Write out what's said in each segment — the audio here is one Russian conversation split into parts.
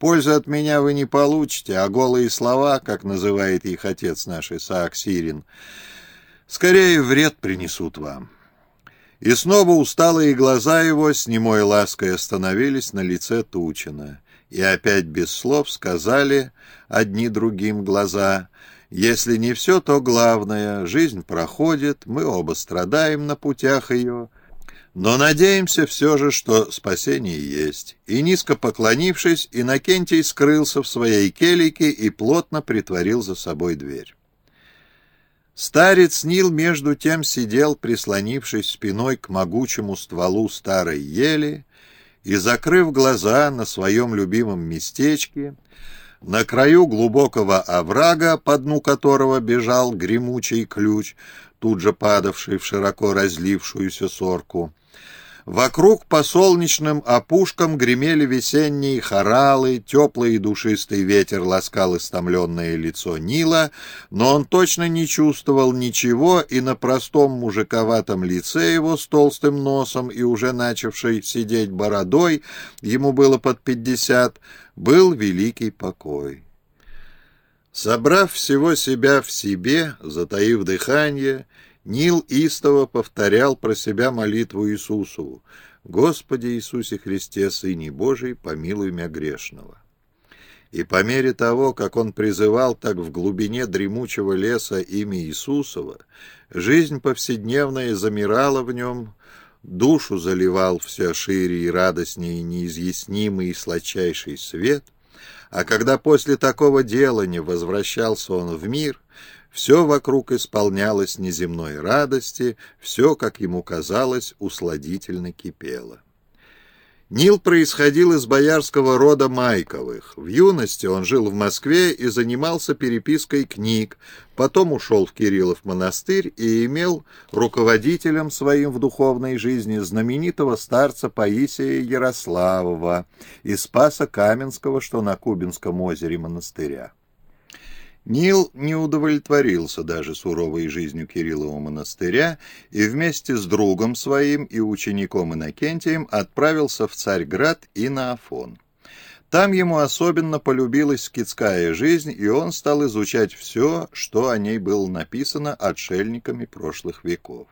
Пользы от меня вы не получите, а голые слова, как называет их отец наш Исаак Сирин, скорее вред принесут вам». И снова усталые глаза его с немой лаской остановились на лице Тучина. И опять без слов сказали одни другим глаза, «Если не все, то главное. Жизнь проходит, мы оба страдаем на путях ее». Но надеемся все же, что спасение есть. И низко поклонившись, Иннокентий скрылся в своей келике и плотно притворил за собой дверь. Старец Нил между тем сидел, прислонившись спиной к могучему стволу старой ели и, закрыв глаза на своем любимом местечке, на краю глубокого оврага, по дну которого бежал гремучий ключ, тут же падавший в широко разлившуюся сорку, Вокруг по солнечным опушкам гремели весенние хоралы, теплый и душистый ветер ласкал истомленное лицо Нила, но он точно не чувствовал ничего, и на простом мужиковатом лице его с толстым носом и уже начавшей сидеть бородой, ему было под пятьдесят, был великий покой. Собрав всего себя в себе, затаив дыхание, Нил истово повторял про себя молитву Иисусу «Господи Иисусе Христе, Сыне Божий, помилуй меня грешного». И по мере того, как он призывал так в глубине дремучего леса имя Иисусова, жизнь повседневная замирала в нем, душу заливал все шире и радостнее неизъяснимый и сладчайший свет, а когда после такого делания возвращался он в мир, все вокруг исполнялось неземной радости, все, как ему казалось, усладительно кипело. Нил происходил из боярского рода Майковых. В юности он жил в Москве и занимался перепиской книг, потом ушел в Кириллов монастырь и имел руководителем своим в духовной жизни знаменитого старца Паисия Ярославова из Спаса Каменского, что на Кубинском озере монастыря. Нил не удовлетворился даже суровой жизнью Кириллова монастыря и вместе с другом своим и учеником Иннокентием отправился в Царьград и на Афон. Там ему особенно полюбилась скитская жизнь, и он стал изучать все, что о ней было написано отшельниками прошлых веков.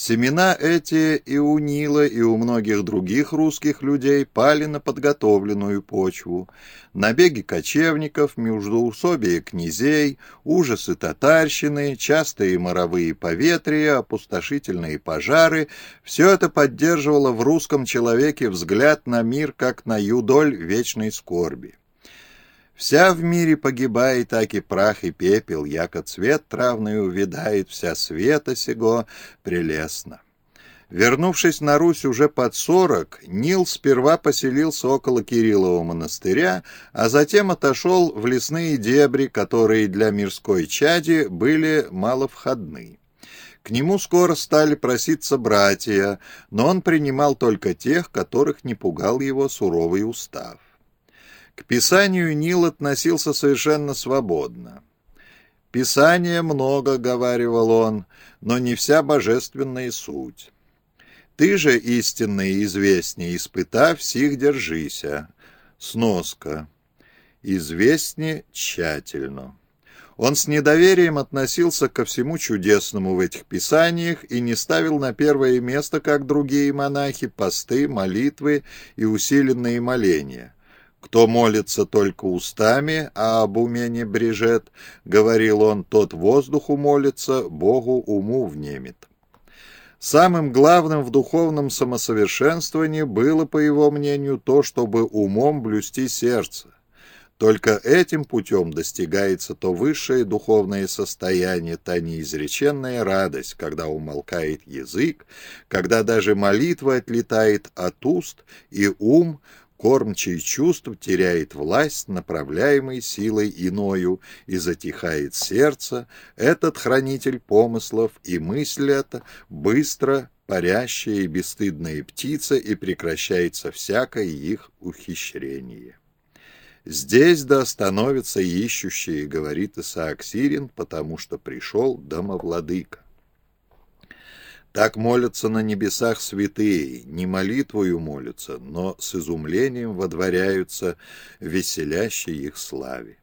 Семена эти и у Нила, и у многих других русских людей пали на подготовленную почву. Набеги кочевников, междоусобие князей, ужасы татарщины, частые моровые поветрия, опустошительные пожары — все это поддерживало в русском человеке взгляд на мир как на юдоль вечной скорби. Вся в мире погибает, так и прах и пепел, яко цвет травный увядает, вся света сего прелестно. Вернувшись на Русь уже под сорок, Нил сперва поселился около Кириллова монастыря, а затем отошел в лесные дебри, которые для мирской чади были маловходны. К нему скоро стали проситься братья, но он принимал только тех, которых не пугал его суровый устав. К писанию Нил относился совершенно свободно. «Писания много», — говаривал он, — «но не вся божественная суть. Ты же, истинный известнее, испытав, сих держися». Сноска. «Известнее тщательно». Он с недоверием относился ко всему чудесному в этих писаниях и не ставил на первое место, как другие монахи, посты, молитвы и усиленные моления. Кто молится только устами, а об уме не брежет, — говорил он, — тот воздуху молится, Богу уму внемет. Самым главным в духовном самосовершенствовании было, по его мнению, то, чтобы умом блюсти сердце. Только этим путем достигается то высшее духовное состояние, та неизреченная радость, когда умолкает язык, когда даже молитва отлетает от уст, и ум кормчий чувств теряет власть, направляемой силой иною, и затихает сердце, этот хранитель помыслов, и мысль эта быстро парящая и бесстыдная птица, и прекращается всякое их ухищрение. Здесь да остановятся ищущие, говорит Исаак Сирин, потому что пришел домовладыка. Так молятся на небесах святые, не молитвою молятся, но с изумлением водворяются в веселящей их славе.